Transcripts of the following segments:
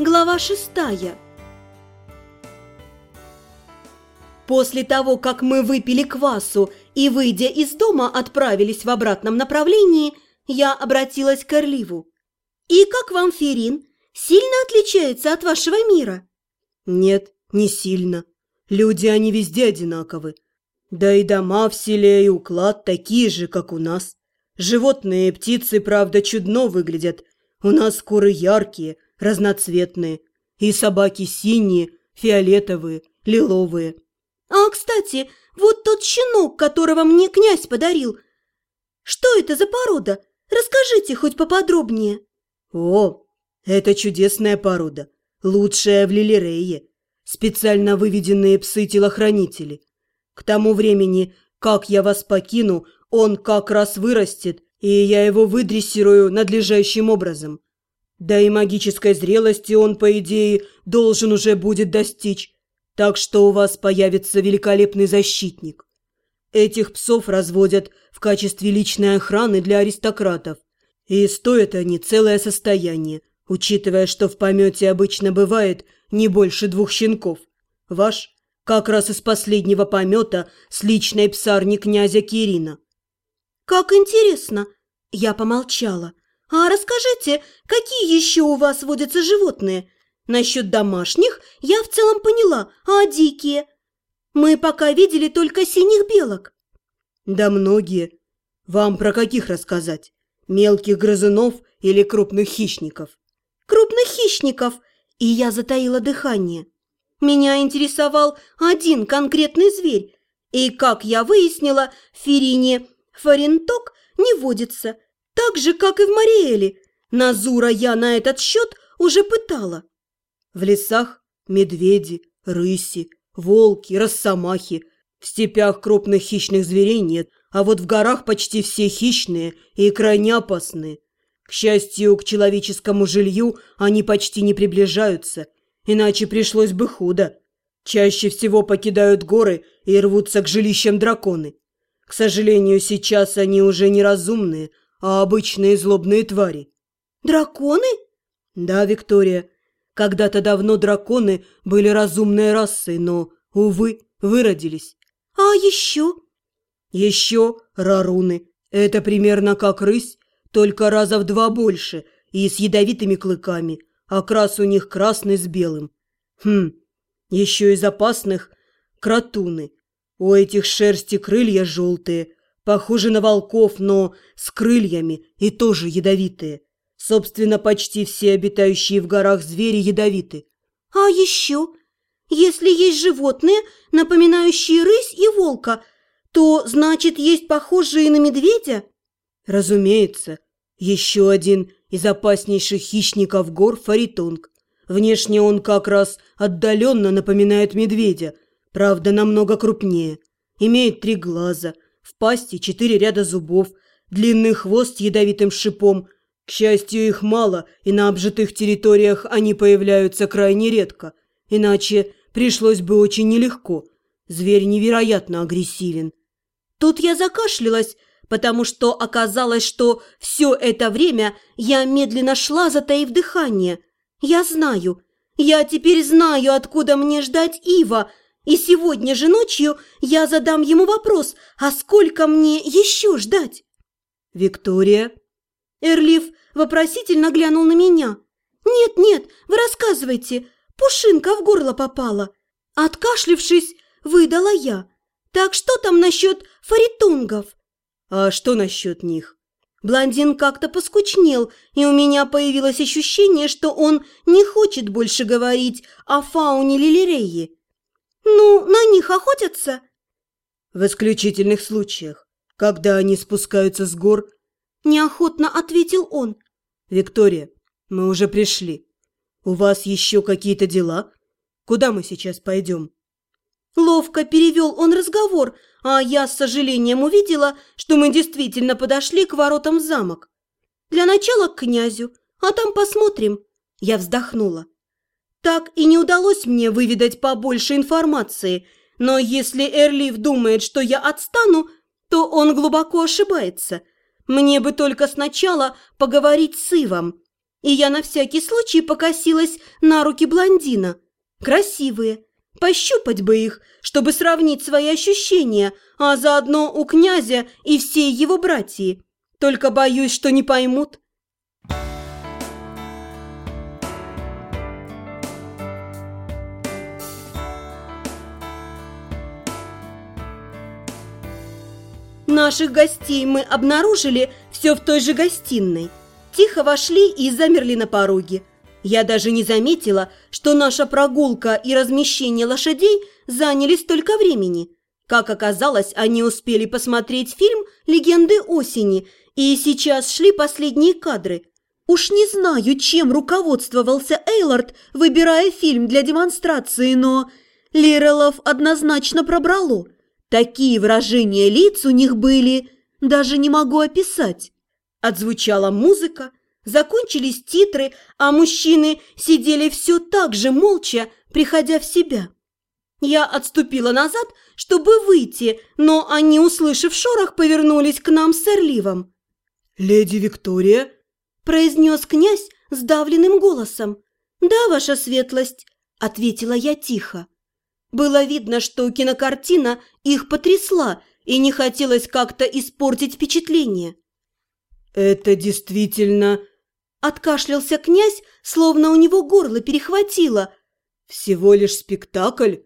Глава шестая После того, как мы выпили квасу и, выйдя из дома, отправились в обратном направлении, я обратилась к Эрливу. «И как вам Ферин? Сильно отличается от вашего мира?» «Нет, не сильно. Люди, они везде одинаковы. Да и дома в селе и уклад такие же, как у нас. Животные и птицы, правда, чудно выглядят. У нас куры яркие, разноцветные. И собаки синие, фиолетовые, лиловые. А, кстати, вот тот щенок, которого мне князь подарил. Что это за порода? Расскажите хоть поподробнее. О, это чудесная порода. Лучшая в Лилирее. Специально выведенные псы-телохранители. К тому времени, как я вас покину, он как раз вырастет, и я его выдрессирую надлежащим образом. Да и магической зрелости он, по идее, должен уже будет достичь, так что у вас появится великолепный защитник. Этих псов разводят в качестве личной охраны для аристократов, и стоят они целое состояние, учитывая, что в помете обычно бывает не больше двух щенков. Ваш как раз из последнего помета с личной псарни князя Кирина. «Как интересно!» Я помолчала. «А расскажите, какие еще у вас водятся животные? Насчет домашних я в целом поняла, а дикие? Мы пока видели только синих белок». «Да многие. Вам про каких рассказать? Мелких грызунов или крупных хищников?» «Крупных хищников!» И я затаила дыхание. Меня интересовал один конкретный зверь, и, как я выяснила, в Ферине Фаренток не водится, так же, как и в Мариэле. Назура я на этот счет уже пытала. В лесах медведи, рыси, волки, росомахи. В степях крупных хищных зверей нет, а вот в горах почти все хищные и крайне опасные. К счастью, к человеческому жилью они почти не приближаются, иначе пришлось бы худо. Чаще всего покидают горы и рвутся к жилищам драконы. К сожалению, сейчас они уже не разумные, а обычные злобные твари. Драконы? Да, Виктория. Когда-то давно были разумной расой, но, увы, выродились. А еще? Еще раруны. Это примерно как рысь, только раза в два больше и с ядовитыми клыками. Окрас у них красный с белым. Хм, еще из опасных кратуны. У этих шерсти крылья желтые, похожи на волков, но с крыльями и тоже ядовитые. Собственно, почти все обитающие в горах звери ядовиты. А еще, если есть животные, напоминающие рысь и волка, то, значит, есть похожие на медведя? Разумеется. Еще один из опаснейших хищников гор – фаритонг. Внешне он как раз отдаленно напоминает медведя – правда, намного крупнее. Имеет три глаза, в пасти четыре ряда зубов, длинный хвост с ядовитым шипом. К счастью, их мало, и на обжитых территориях они появляются крайне редко. Иначе пришлось бы очень нелегко. Зверь невероятно агрессивен. Тут я закашлялась, потому что оказалось, что все это время я медленно шла, затаив дыхание. Я знаю, я теперь знаю, откуда мне ждать Ива, и сегодня же ночью я задам ему вопрос, а сколько мне еще ждать? Виктория. Эрлиф вопросительно глянул на меня. Нет-нет, вы рассказывайте, пушинка в горло попала. Откашлившись, выдала я. Так что там насчет фаритунгов? А что насчет них? Блондин как-то поскучнел, и у меня появилось ощущение, что он не хочет больше говорить о фауне Лилиреи. «Ну, на них охотятся?» «В исключительных случаях, когда они спускаются с гор», – неохотно ответил он. «Виктория, мы уже пришли. У вас еще какие-то дела? Куда мы сейчас пойдем?» Ловко перевел он разговор, а я с сожалением увидела, что мы действительно подошли к воротам замок. Для начала к князю, а там посмотрим. Я вздохнула. Так и не удалось мне выведать побольше информации, но если Эрлиф думает, что я отстану, то он глубоко ошибается. Мне бы только сначала поговорить с Ивом. И я на всякий случай покосилась на руки блондина. Красивые. Пощупать бы их, чтобы сравнить свои ощущения, а заодно у князя и всей его братьи. Только боюсь, что не поймут. Наших гостей мы обнаружили все в той же гостиной. Тихо вошли и замерли на пороге. Я даже не заметила, что наша прогулка и размещение лошадей заняли столько времени. Как оказалось, они успели посмотреть фильм «Легенды осени», и сейчас шли последние кадры. Уж не знаю, чем руководствовался Эйлард, выбирая фильм для демонстрации, но Лирелов однозначно пробрало – Такие выражения лиц у них были, даже не могу описать. Отзвучала музыка, закончились титры, а мужчины сидели все так же молча, приходя в себя. Я отступила назад, чтобы выйти, но они, услышав шорох, повернулись к нам с Эрливом. «Леди Виктория?» – произнес князь сдавленным голосом. «Да, ваша светлость», – ответила я тихо. Было видно, что кинокартина их потрясла, и не хотелось как-то испортить впечатление. «Это действительно...» Откашлялся князь, словно у него горло перехватило. «Всего лишь спектакль?»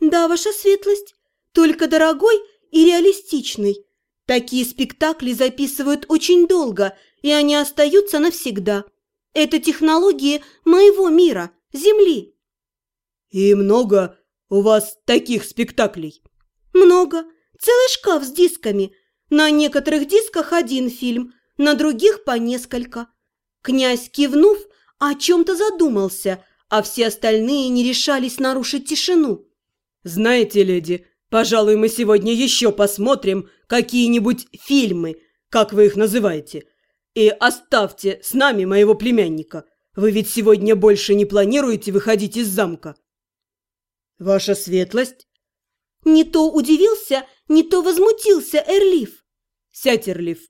«Да, ваша светлость, только дорогой и реалистичный. Такие спектакли записывают очень долго, и они остаются навсегда. Это технологии моего мира, Земли». «И много «У вас таких спектаклей?» «Много. Целый шкаф с дисками. На некоторых дисках один фильм, на других по несколько». Князь, кивнув, о чем-то задумался, а все остальные не решались нарушить тишину. «Знаете, леди, пожалуй, мы сегодня еще посмотрим какие-нибудь фильмы, как вы их называете, и оставьте с нами моего племянника. Вы ведь сегодня больше не планируете выходить из замка?» «Ваша светлость?» Не то удивился, не то возмутился Эрлиф. «Сядь, Эрлиф.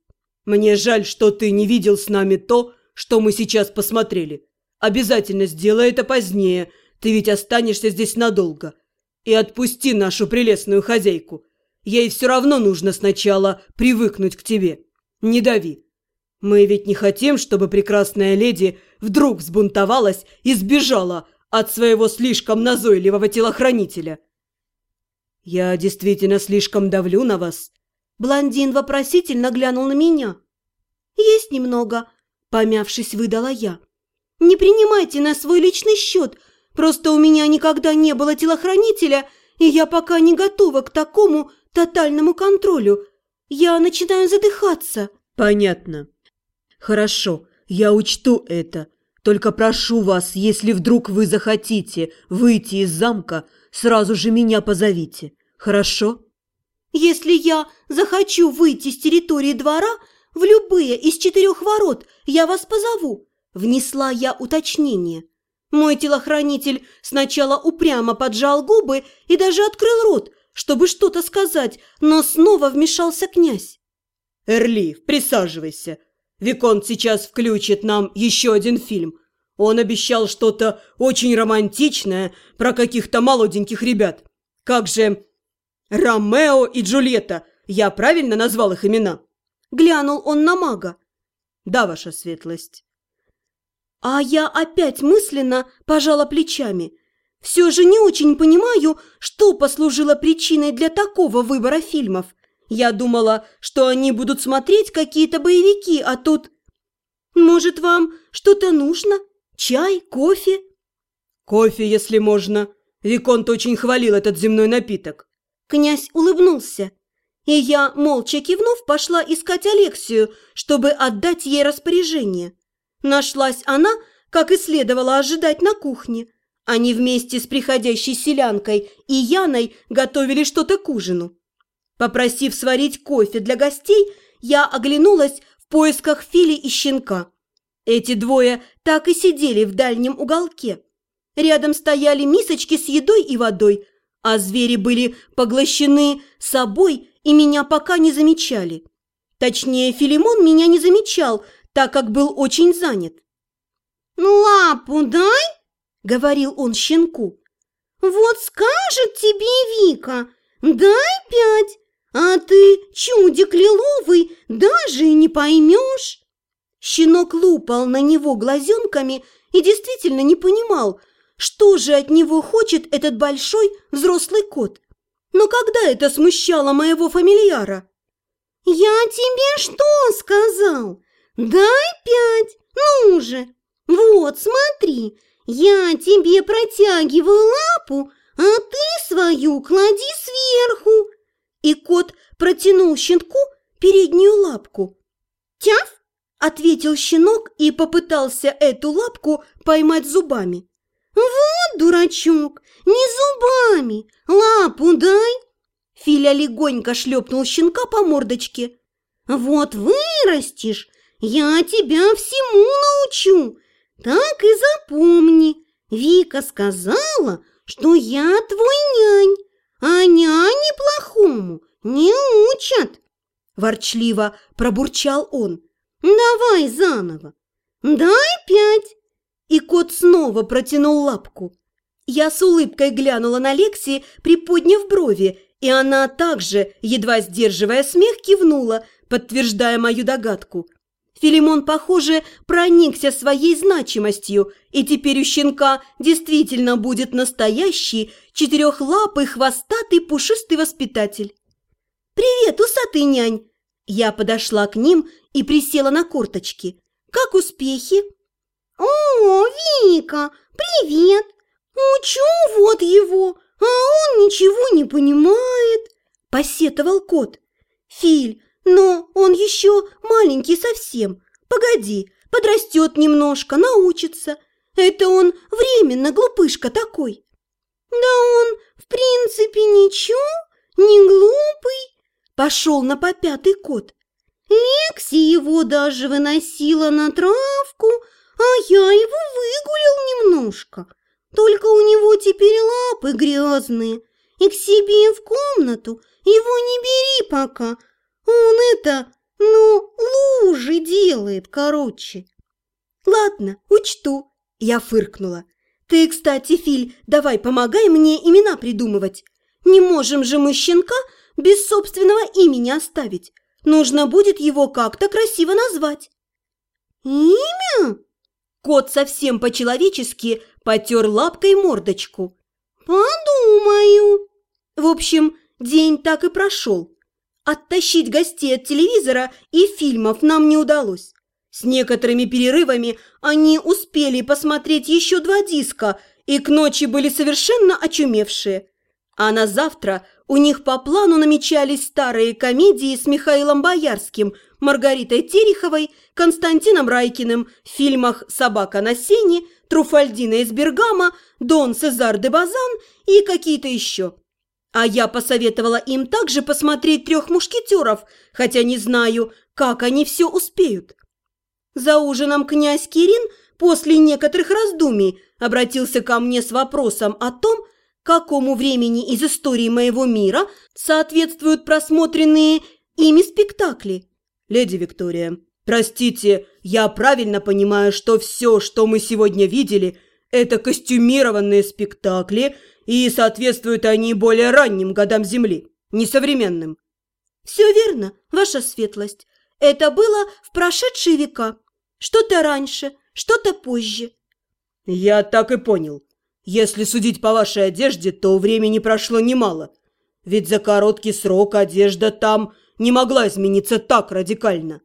Мне жаль, что ты не видел с нами то, что мы сейчас посмотрели. Обязательно сделай это позднее, ты ведь останешься здесь надолго. И отпусти нашу прелестную хозяйку. Ей все равно нужно сначала привыкнуть к тебе. Не дави. Мы ведь не хотим, чтобы прекрасная леди вдруг взбунтовалась и сбежала, от своего слишком назойливого телохранителя. Я действительно слишком давлю на вас. Блондин вопросительно глянул на меня. Есть немного, помявшись, выдала я. Не принимайте на свой личный счет, просто у меня никогда не было телохранителя, и я пока не готова к такому тотальному контролю. Я начинаю задыхаться. Понятно. Хорошо, я учту это. Только прошу вас, если вдруг вы захотите выйти из замка, сразу же меня позовите. Хорошо? Если я захочу выйти с территории двора, в любые из четырех ворот я вас позову, внесла я уточнение. Мой телохранитель сначала упрямо поджал губы и даже открыл рот, чтобы что-то сказать, но снова вмешался князь. «Эрлив, присаживайся. Виконт сейчас включит нам еще один фильм. Он обещал что-то очень романтичное про каких-то молоденьких ребят. Как же... Ромео и Джульетта. Я правильно назвал их имена?» Глянул он на мага. «Да, ваша светлость». А я опять мысленно пожала плечами. Все же не очень понимаю, что послужило причиной для такого выбора фильмов. Я думала, что они будут смотреть какие-то боевики, а тут... Может, вам что-то нужно? Чай? Кофе?» «Кофе, если можно. Виконт очень хвалил этот земной напиток». Князь улыбнулся, и я, молча кивнув, пошла искать Алексию, чтобы отдать ей распоряжение. Нашлась она, как и следовало ожидать на кухне. Они вместе с приходящей селянкой и Яной готовили что-то к ужину. Попросив сварить кофе для гостей, я оглянулась в поисках Фили и щенка. Эти двое так и сидели в дальнем уголке. Рядом стояли мисочки с едой и водой, а звери были поглощены собой и меня пока не замечали. Точнее, Филимон меня не замечал, так как был очень занят. лапу дай!» — говорил он щенку. «Вот скажет тебе Вика, дай пять, чудик лиловый, даже и не поймешь!» Щенок лупал на него глазенками и действительно не понимал, что же от него хочет этот большой взрослый кот. Но когда это смущало моего фамильяра? «Я тебе что сказал? Дай пять, ну же! Вот, смотри, я тебе протягиваю лапу, а ты свою клади сверху!» И кот протянул щенку переднюю лапку. «Тяф!» – ответил щенок и попытался эту лапку поймать зубами. «Вот, дурачок, не зубами, лапу дай!» Филя легонько шлепнул щенка по мордочке. «Вот вырастешь, я тебя всему научу, так и запомни. Вика сказала, что я твой нянь, а няни плохому не учат!» Ворчливо пробурчал он. «Давай заново! Дай пять!» И кот снова протянул лапку. Я с улыбкой глянула на Лекси, приподняв брови, и она также, едва сдерживая смех, кивнула, подтверждая мою догадку. Филимон, похоже, проникся своей значимостью, и теперь у щенка действительно будет настоящий четырехлапый, хвостатый, пушистый воспитатель. «Привет, усатый нянь!» Я подошла к ним и присела на корточки. «Как успехи?» «О, Вика, привет! Учу вот его, а он ничего не понимает!» Посетовал кот. «Филь, но он еще маленький совсем. Погоди, подрастет немножко, научится. Это он временно глупышка такой». «Да он, в принципе, ничего, не глупый», пошел на попятый кот. Лекси его даже выносила на травку, а я его выгулил немножко. Только у него теперь лапы грязные, и к себе в комнату его не бери пока. Он это, ну, лужи делает, короче. Ладно, учту, я фыркнула. Ты, кстати, Филь, давай помогай мне имена придумывать. Не можем же мы щенка без собственного имени оставить. Нужно будет его как-то красиво назвать. Имя? Кот совсем по-человечески потер лапкой мордочку. «Подумаю». В общем, день так и прошел. Оттащить гостей от телевизора и фильмов нам не удалось. С некоторыми перерывами они успели посмотреть еще два диска и к ночи были совершенно очумевшие. А на завтра у них по плану намечались старые комедии с Михаилом Боярским, Маргаритой Тереховой, Константином Райкиным в фильмах «Собака на сене», «Труфальдина из Бергама», «Дон Сезар де Базан» и какие-то еще. А я посоветовала им также посмотреть «Трех мушкетеров», хотя не знаю, как они все успеют. За ужином князь Кирин после некоторых раздумий обратился ко мне с вопросом о том, какому времени из истории моего мира соответствуют просмотренные ими спектакли. Леди Виктория, простите, я правильно понимаю, что все, что мы сегодня видели, это костюмированные спектакли, и соответствуют они более ранним годам Земли, несовременным. Все верно, ваша светлость. Это было в прошедшие века. Что-то раньше, что-то позже. Я так и понял. Если судить по вашей одежде, то времени прошло немало. Ведь за короткий срок одежда там не могла измениться так радикально.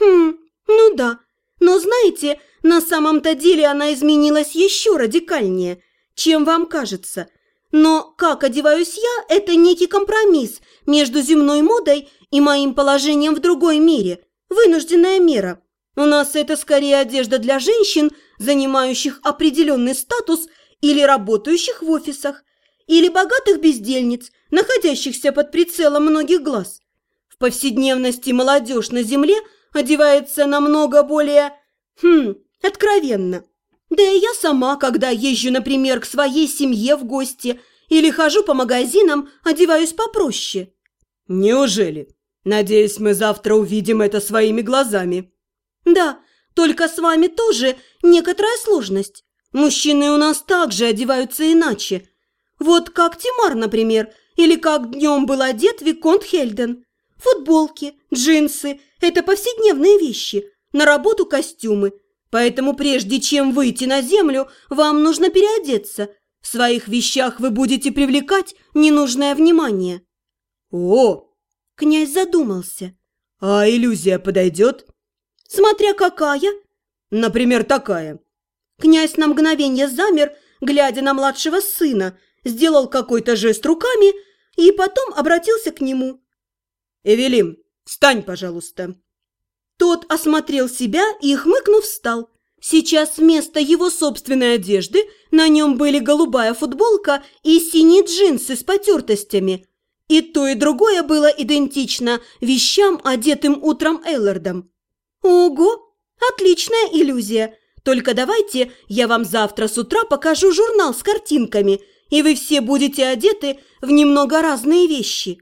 Хм, ну да. Но знаете, на самом-то деле она изменилась еще радикальнее, чем вам кажется. Но как одеваюсь я, это некий компромисс между земной модой и моим положением в другой мире. Вынужденная мера. У нас это скорее одежда для женщин, занимающих определенный статус или работающих в офисах, или богатых бездельниц, находящихся под прицелом многих глаз. В повседневности молодежь на земле одевается намного более, хм, откровенно. Да и я сама, когда езжу, например, к своей семье в гости или хожу по магазинам, одеваюсь попроще. Неужели? Надеюсь, мы завтра увидим это своими глазами. Да, Только с вами тоже некоторая сложность. Мужчины у нас также одеваются иначе. Вот как Тимар, например, или как днем был одет Виконт Хельден. Футболки, джинсы – это повседневные вещи, на работу костюмы. Поэтому прежде чем выйти на землю, вам нужно переодеться. В своих вещах вы будете привлекать ненужное внимание. О, князь задумался. А иллюзия подойдет? Смотря какая. Например, такая. Князь на мгновение замер, глядя на младшего сына, сделал какой-то жест руками и потом обратился к нему. «Эвелин, встань, пожалуйста». Тот осмотрел себя и, хмыкнув, встал. Сейчас вместо его собственной одежды на нем были голубая футболка и синие джинсы с потертостями. И то, и другое было идентично вещам, одетым утром Эйлардом. Ого, отличная иллюзия. Только давайте я вам завтра с утра покажу журнал с картинками, и вы все будете одеты в немного разные вещи.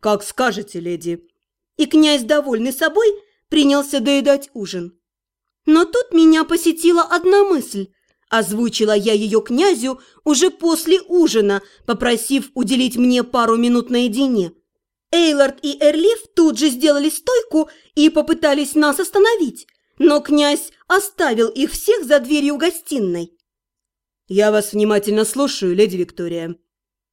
«Как скажете, леди». И князь, довольный собой, принялся доедать ужин. Но тут меня посетила одна мысль. Озвучила я ее князю уже после ужина, попросив уделить мне пару минут наедине. Эйлард и Эрлиф тут же сделали стойку и попытались нас остановить, но князь оставил их всех за дверью гостиной. «Я вас внимательно слушаю, леди Виктория».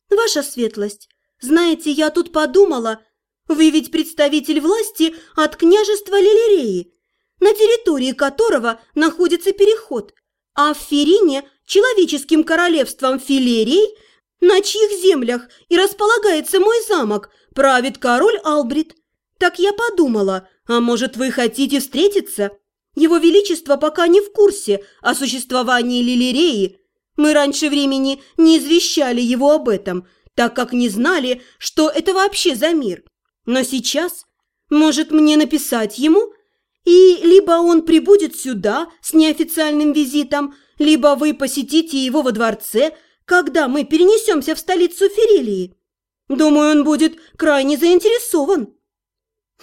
«Ваша светлость, знаете, я тут подумала, вы ведь представитель власти от княжества Лилереи, на территории которого находится переход, а в Ферине человеческим королевством Филерий, на чьих землях и располагается мой замок, правит король Албрит. Так я подумала, а может вы хотите встретиться? Его Величество пока не в курсе о существовании Лилереи. Мы раньше времени не извещали его об этом, так как не знали, что это вообще за мир. Но сейчас, может, мне написать ему? И либо он прибудет сюда с неофициальным визитом, либо вы посетите его во дворце, когда мы перенесемся в столицу Ферилии. Думаю, он будет крайне заинтересован.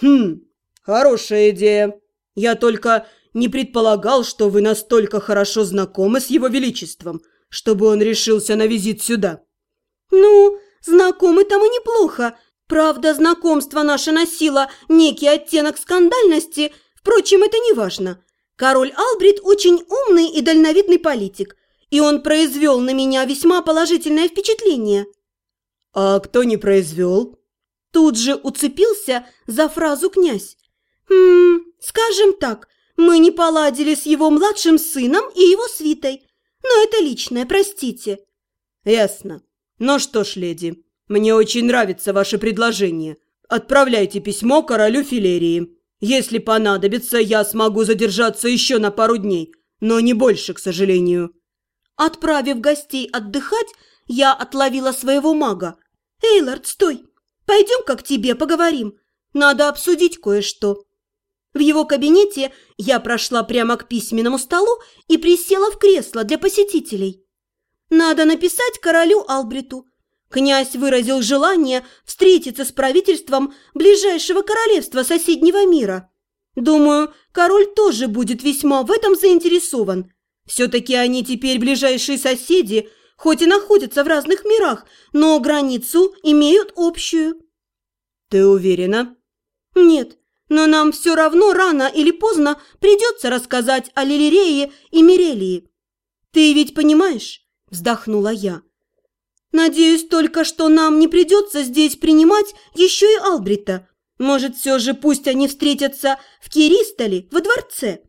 Хм, хорошая идея. Я только не предполагал, что вы настолько хорошо знакомы с его величеством, чтобы он решился на визит сюда. Ну, знакомы-то мы неплохо. Правда, знакомство наше носило некий оттенок скандальности, впрочем, это не важно. Король Албрит очень умный и дальновидный политик, и он произвел на меня весьма положительное впечатление. «А кто не произвел?» Тут же уцепился за фразу князь. «Хм, скажем так, мы не поладили с его младшим сыном и его свитой. Но это личное, простите». «Ясно. Ну что ж, леди, мне очень нравится ваше предложение. Отправляйте письмо королю Филерии. Если понадобится, я смогу задержаться еще на пару дней, но не больше, к сожалению». Отправив гостей отдыхать, я отловила своего мага. «Эйлард, стой! Пойдем-ка к тебе поговорим. Надо обсудить кое-что». В его кабинете я прошла прямо к письменному столу и присела в кресло для посетителей. Надо написать королю Албриту. Князь выразил желание встретиться с правительством ближайшего королевства соседнего мира. Думаю, король тоже будет весьма в этом заинтересован. Все-таки они теперь ближайшие соседи, хоть и находятся в разных мирах, но границу имеют общую. Ты уверена? Нет, но нам все равно рано или поздно придется рассказать о Лилирее и Мирелии. Ты ведь понимаешь? Вздохнула я. Надеюсь только, что нам не придется здесь принимать еще и Албрита. Может, все же пусть они встретятся в Киристоле, во дворце.